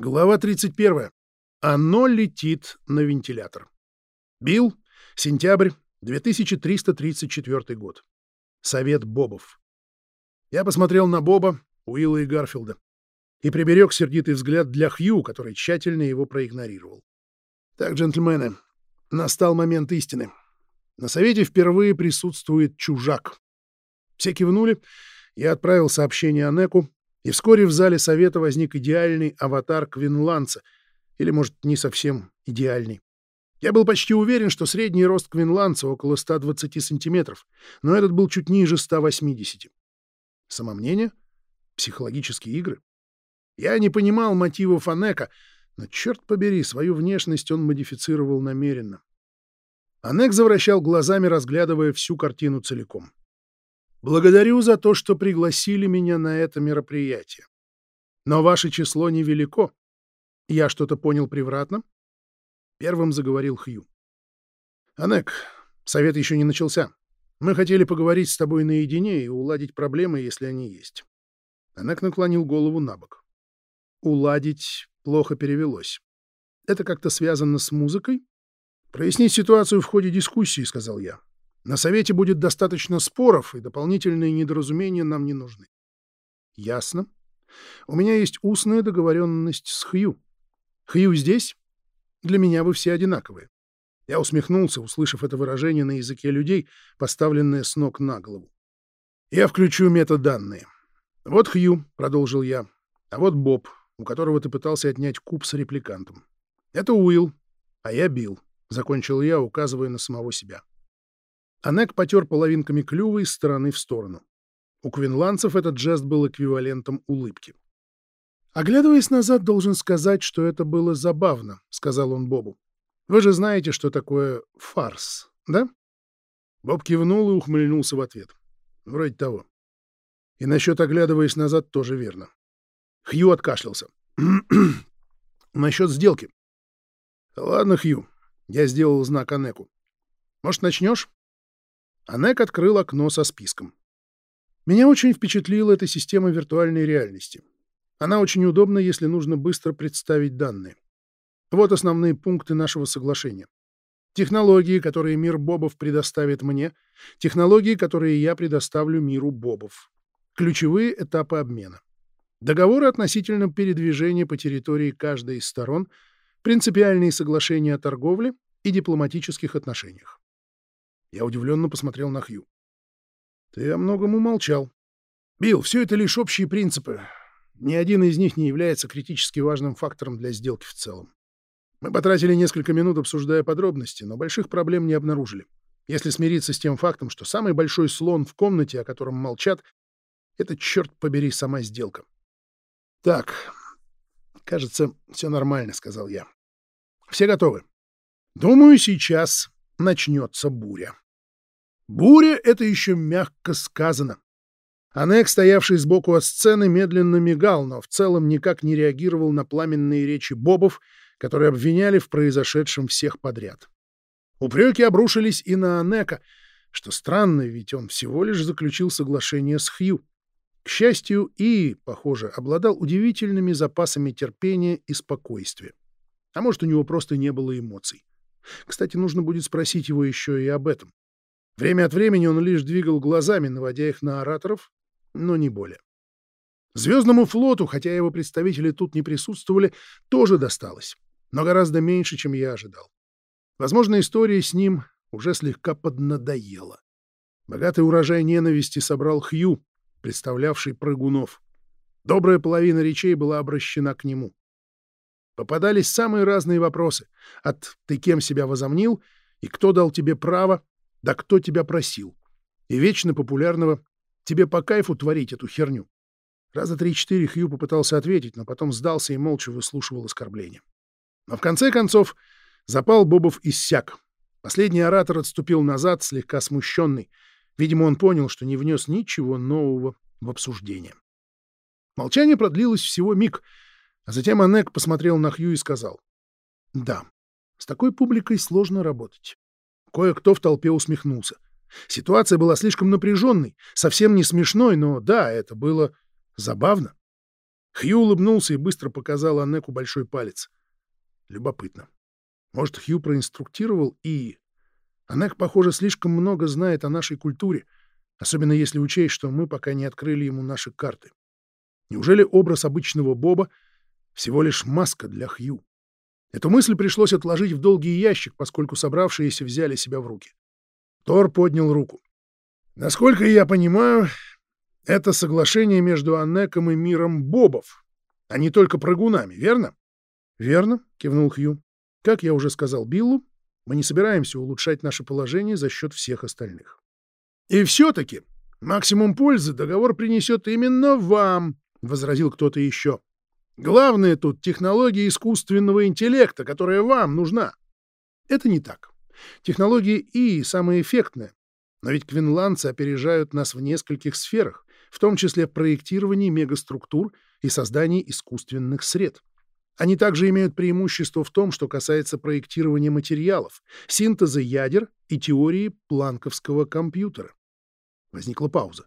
Глава 31. Оно летит на вентилятор. Билл, сентябрь, 2334 год. Совет Бобов. Я посмотрел на Боба, Уилла и Гарфилда и приберег сердитый взгляд для Хью, который тщательно его проигнорировал. Так, джентльмены, настал момент истины. На совете впервые присутствует чужак. Все кивнули, я отправил сообщение Анеку, и вскоре в зале совета возник идеальный аватар Квинландца, или, может, не совсем идеальный. Я был почти уверен, что средний рост квинландца около 120 сантиметров, но этот был чуть ниже 180. Самомнение? Психологические игры? Я не понимал мотивов Анека, но, черт побери, свою внешность он модифицировал намеренно. Анек завращал глазами, разглядывая всю картину целиком. Благодарю за то, что пригласили меня на это мероприятие. Но ваше число невелико. Я что-то понял превратно? Первым заговорил Хью. Анек, совет еще не начался. Мы хотели поговорить с тобой наедине и уладить проблемы, если они есть. Анек наклонил голову на бок. Уладить плохо перевелось. Это как-то связано с музыкой? Прояснить ситуацию в ходе дискуссии, сказал я. На совете будет достаточно споров, и дополнительные недоразумения нам не нужны. Ясно. У меня есть устная договоренность с Хью. Хью здесь? Для меня вы все одинаковые. Я усмехнулся, услышав это выражение на языке людей, поставленное с ног на голову. Я включу метаданные. Вот Хью, — продолжил я, — а вот Боб, у которого ты пытался отнять куб с репликантом. Это Уилл, а я Билл, — закончил я, указывая на самого себя. Анек потер половинками клюва из стороны в сторону. У квинландцев этот жест был эквивалентом улыбки. «Оглядываясь назад, должен сказать, что это было забавно», — сказал он Бобу. «Вы же знаете, что такое фарс, да?» Боб кивнул и ухмыльнулся в ответ. «Вроде того. И насчет оглядываясь назад тоже верно». Хью откашлялся. «Насчет сделки». «Ладно, Хью». Я сделал знак Анеку. «Может, начнешь?» Анек открыл окно со списком. Меня очень впечатлила эта система виртуальной реальности. Она очень удобна, если нужно быстро представить данные. Вот основные пункты нашего соглашения. Технологии, которые мир Бобов предоставит мне, технологии, которые я предоставлю миру Бобов. Ключевые этапы обмена. Договоры относительно передвижения по территории каждой из сторон, принципиальные соглашения о торговле и дипломатических отношениях. Я удивленно посмотрел на Хью. «Ты о многом умолчал. Билл, все это лишь общие принципы. Ни один из них не является критически важным фактором для сделки в целом. Мы потратили несколько минут, обсуждая подробности, но больших проблем не обнаружили. Если смириться с тем фактом, что самый большой слон в комнате, о котором молчат, это, черт побери, сама сделка. «Так, кажется, все нормально», — сказал я. «Все готовы?» «Думаю, сейчас начнется буря. Буря — это еще мягко сказано. Анек, стоявший сбоку от сцены, медленно мигал, но в целом никак не реагировал на пламенные речи бобов, которые обвиняли в произошедшем всех подряд. Упреки обрушились и на Анека, что странно, ведь он всего лишь заключил соглашение с Хью. К счастью, и, похоже, обладал удивительными запасами терпения и спокойствия. А может, у него просто не было эмоций. Кстати, нужно будет спросить его еще и об этом. Время от времени он лишь двигал глазами, наводя их на ораторов, но не более. Звездному флоту, хотя его представители тут не присутствовали, тоже досталось, но гораздо меньше, чем я ожидал. Возможно, история с ним уже слегка поднадоела. Богатый урожай ненависти собрал Хью, представлявший прыгунов. Добрая половина речей была обращена к нему. Попадались самые разные вопросы. От «ты кем себя возомнил?» и «кто дал тебе право?» да «кто тебя просил?» и вечно популярного «тебе по кайфу творить эту херню?» Раза три-четыре Хью попытался ответить, но потом сдался и молча выслушивал оскорбления. Но в конце концов запал Бобов иссяк. Последний оратор отступил назад, слегка смущенный. Видимо, он понял, что не внес ничего нового в обсуждение. Молчание продлилось всего миг — а затем Анек посмотрел на Хью и сказал. «Да, с такой публикой сложно работать». Кое-кто в толпе усмехнулся. Ситуация была слишком напряженной, совсем не смешной, но да, это было забавно. Хью улыбнулся и быстро показал Анеку большой палец. Любопытно. Может, Хью проинструктировал и... Анек, похоже, слишком много знает о нашей культуре, особенно если учесть, что мы пока не открыли ему наши карты. Неужели образ обычного Боба всего лишь маска для Хью? Эту мысль пришлось отложить в долгий ящик, поскольку собравшиеся взяли себя в руки. Тор поднял руку. «Насколько я понимаю, это соглашение между Аннеком и миром бобов, а не только прыгунами, верно? — Верно, — кивнул Хью. — Как я уже сказал Биллу, мы не собираемся улучшать наше положение за счет всех остальных. — И все-таки максимум пользы договор принесет именно вам, — возразил кто-то еще. — Главное тут технология искусственного интеллекта, которая вам нужна. Это не так. Технология ИИ самая эффектная, но ведь квинландцы опережают нас в нескольких сферах, в том числе в проектировании мегаструктур и создании искусственных сред. Они также имеют преимущество в том, что касается проектирования материалов, синтеза ядер и теории планковского компьютера. Возникла пауза.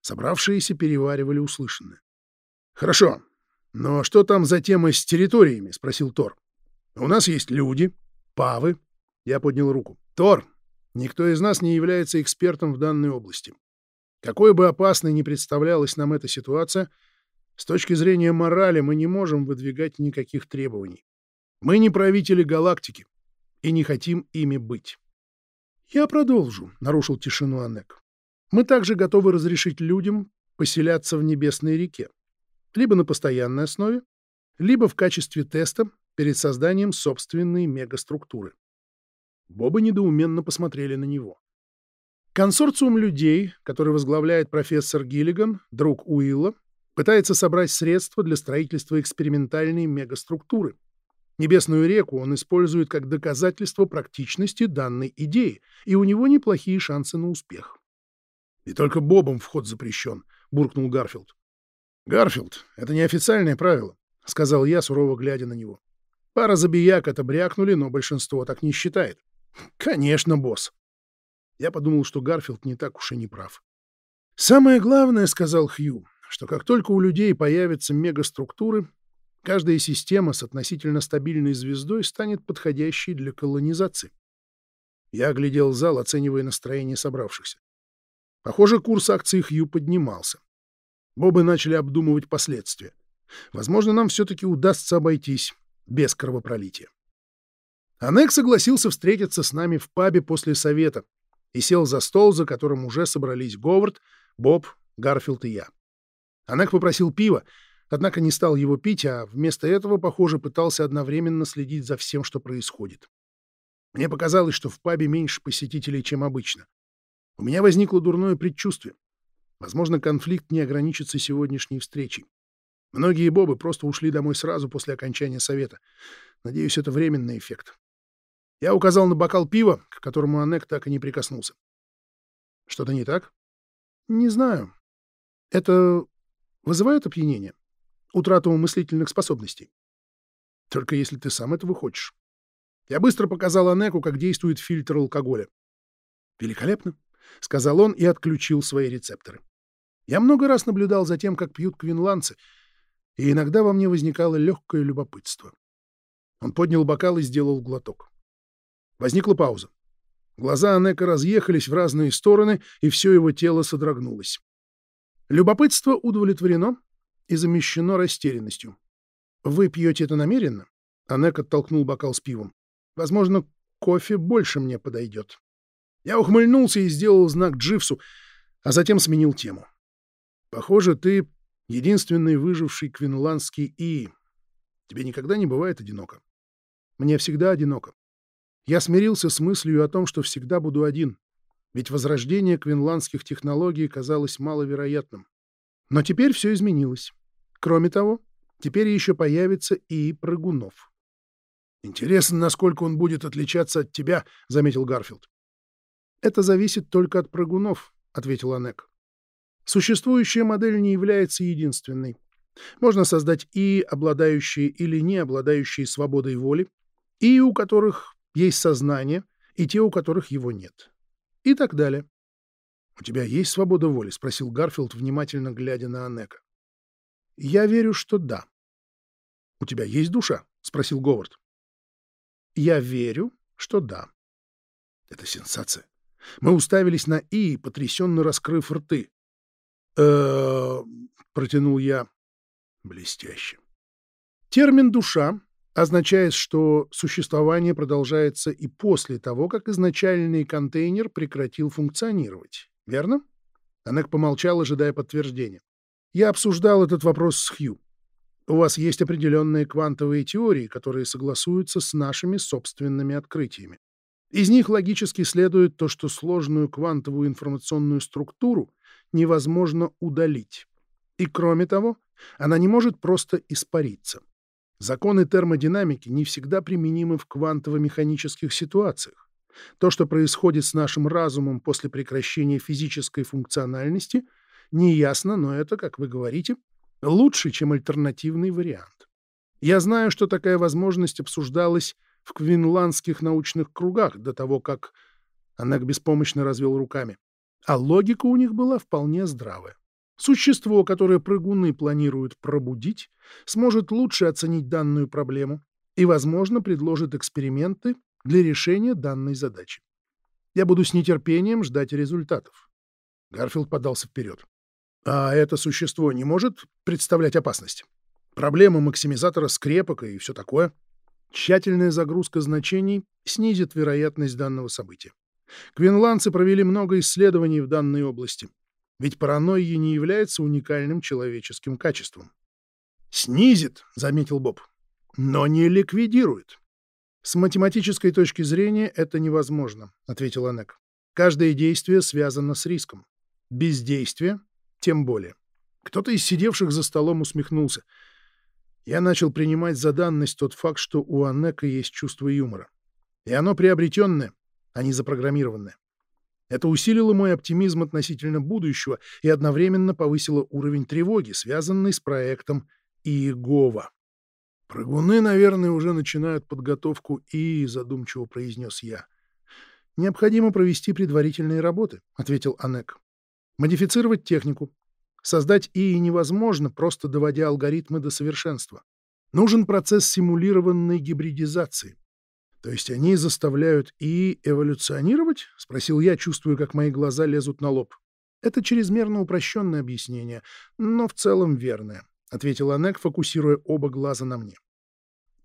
Собравшиеся переваривали услышанное. «Хорошо. Но что там за тема с территориями?» — спросил Тор. «У нас есть люди, павы». Я поднял руку. «Тор, никто из нас не является экспертом в данной области. Какой бы опасной ни представлялась нам эта ситуация, с точки зрения морали мы не можем выдвигать никаких требований. Мы не правители галактики и не хотим ими быть. «Я продолжу», — нарушил тишину Аннек. «Мы также готовы разрешить людям поселяться в Небесной реке, либо на постоянной основе, либо в качестве теста перед созданием собственной мегаструктуры». Бобы недоуменно посмотрели на него. Консорциум людей, который возглавляет профессор Гиллиган, друг Уилла, пытается собрать средства для строительства экспериментальной мегаструктуры. Небесную реку он использует как доказательство практичности данной идеи, и у него неплохие шансы на успех. «И только Бобам вход запрещен», — буркнул Гарфилд. «Гарфилд, это неофициальное правило», — сказал я, сурово глядя на него. Пара забияк это брякнули, но большинство так не считает. «Конечно, босс. Я подумал, что Гарфилд не так уж и не прав. «Самое главное, — сказал Хью, — что как только у людей появятся мегаструктуры, каждая система с относительно стабильной звездой станет подходящей для колонизации. Я оглядел зал, оценивая настроение собравшихся. Похоже, курс акций Хью поднимался. Бобы начали обдумывать последствия. Возможно, нам все-таки удастся обойтись без кровопролития. Анек согласился встретиться с нами в пабе после совета, и сел за стол, за которым уже собрались Говард, Боб, Гарфилд и я. Анак попросил пива, однако не стал его пить, а вместо этого, похоже, пытался одновременно следить за всем, что происходит. Мне показалось, что в пабе меньше посетителей, чем обычно. У меня возникло дурное предчувствие. Возможно, конфликт не ограничится сегодняшней встречей. Многие бобы просто ушли домой сразу после окончания совета. Надеюсь, это временный эффект. Я указал на бокал пива, к которому Аннек так и не прикоснулся. Что-то не так? Не знаю. Это вызывает опьянение? Утрату мыслительных способностей? Только если ты сам этого хочешь. Я быстро показал Анеку, как действует фильтр алкоголя. «Великолепно», — сказал он и отключил свои рецепторы. Я много раз наблюдал за тем, как пьют квинландцы, и иногда во мне возникало легкое любопытство. Он поднял бокал и сделал глоток. Возникла пауза. Глаза Анека разъехались в разные стороны, и все его тело содрогнулось. Любопытство удовлетворено и замещено растерянностью. «Вы пьете это намеренно?» Анек оттолкнул бокал с пивом. «Возможно, кофе больше мне подойдет». Я ухмыльнулся и сделал знак Дживсу, а затем сменил тему. «Похоже, ты единственный выживший квинландский И. Тебе никогда не бывает одиноко?» «Мне всегда одиноко. Я смирился с мыслью о том, что всегда буду один, ведь возрождение квинландских технологий казалось маловероятным. Но теперь все изменилось. Кроме того, теперь еще появится и прыгунов. «Интересно, насколько он будет отличаться от тебя», — заметил Гарфилд. «Это зависит только от прыгунов», — ответил Анек. «Существующая модель не является единственной. Можно создать и обладающие или не обладающие свободой воли, и у которых есть сознание и те, у которых его нет. И так далее. — У тебя есть свобода воли? — спросил Гарфилд, внимательно глядя на Анека. Я верю, что да. У тебя есть душа? спросил Говард. Я верю, что да. Это сенсация. Мы уставились на И, потрясенно раскрыв рты. Э протянул я. Блестяще. Термин «душа» означает, что существование продолжается и после того, как изначальный контейнер прекратил функционировать. Верно? Анек помолчал, ожидая подтверждения. Я обсуждал этот вопрос с Хью. У вас есть определенные квантовые теории, которые согласуются с нашими собственными открытиями. Из них логически следует то, что сложную квантовую информационную структуру невозможно удалить. И кроме того, она не может просто испариться. Законы термодинамики не всегда применимы в квантово-механических ситуациях. То, что происходит с нашим разумом после прекращения физической функциональности, неясно, но это, как вы говорите, лучше, чем альтернативный вариант. Я знаю, что такая возможность обсуждалась в квинландских научных кругах до того, как... Анак беспомощно развел руками. А логика у них была вполне здравая. Существо, которое прыгуны планируют пробудить, сможет лучше оценить данную проблему и, возможно, предложит эксперименты для решения данной задачи. Я буду с нетерпением ждать результатов. Гарфилд подался вперед. А это существо не может представлять опасность? Проблема максимизатора скрепок и все такое? Тщательная загрузка значений снизит вероятность данного события. Квинландцы провели много исследований в данной области — ведь паранойя не является уникальным человеческим качеством. «Снизит», — заметил Боб, — «но не ликвидирует». «С математической точки зрения это невозможно», — ответил Анек. «Каждое действие связано с риском. Бездействие тем более». Кто-то из сидевших за столом усмехнулся. Я начал принимать за данность тот факт, что у Анека есть чувство юмора. И оно приобретенное, а не запрограммированное. Это усилило мой оптимизм относительно будущего и одновременно повысило уровень тревоги, связанный с проектом Иегова. «Прыгуны, наверное, уже начинают подготовку и...» — задумчиво произнес я. «Необходимо провести предварительные работы», — ответил Анек. «Модифицировать технику. Создать ИИ невозможно, просто доводя алгоритмы до совершенства. Нужен процесс симулированной гибридизации. То есть они заставляют и эволюционировать? Спросил я, чувствуя, как мои глаза лезут на лоб. Это чрезмерно упрощенное объяснение, но в целом верное, ответил Анек, фокусируя оба глаза на мне.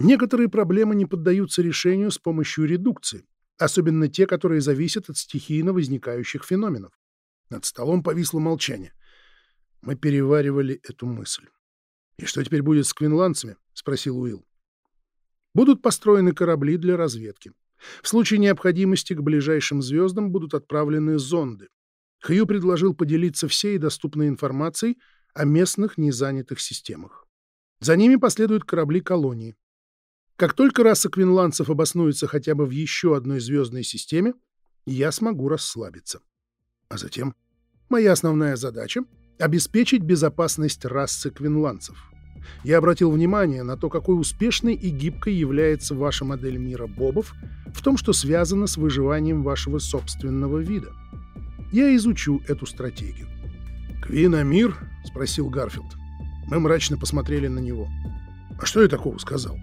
Некоторые проблемы не поддаются решению с помощью редукции, особенно те, которые зависят от стихийно возникающих феноменов. Над столом повисло молчание. Мы переваривали эту мысль. «И что теперь будет с квинландцами?» — спросил Уилл. Будут построены корабли для разведки. В случае необходимости к ближайшим звездам будут отправлены зонды. Хью предложил поделиться всей доступной информацией о местных незанятых системах. За ними последуют корабли колонии. Как только раса квинландцев обоснуется хотя бы в еще одной звездной системе, я смогу расслабиться. А затем моя основная задача — обеспечить безопасность расы квинландцев. Я обратил внимание на то, какой успешной и гибкой является ваша модель мира бобов в том, что связано с выживанием вашего собственного вида. Я изучу эту стратегию. «Квинамир?» — спросил Гарфилд. Мы мрачно посмотрели на него. «А что я такого сказал?»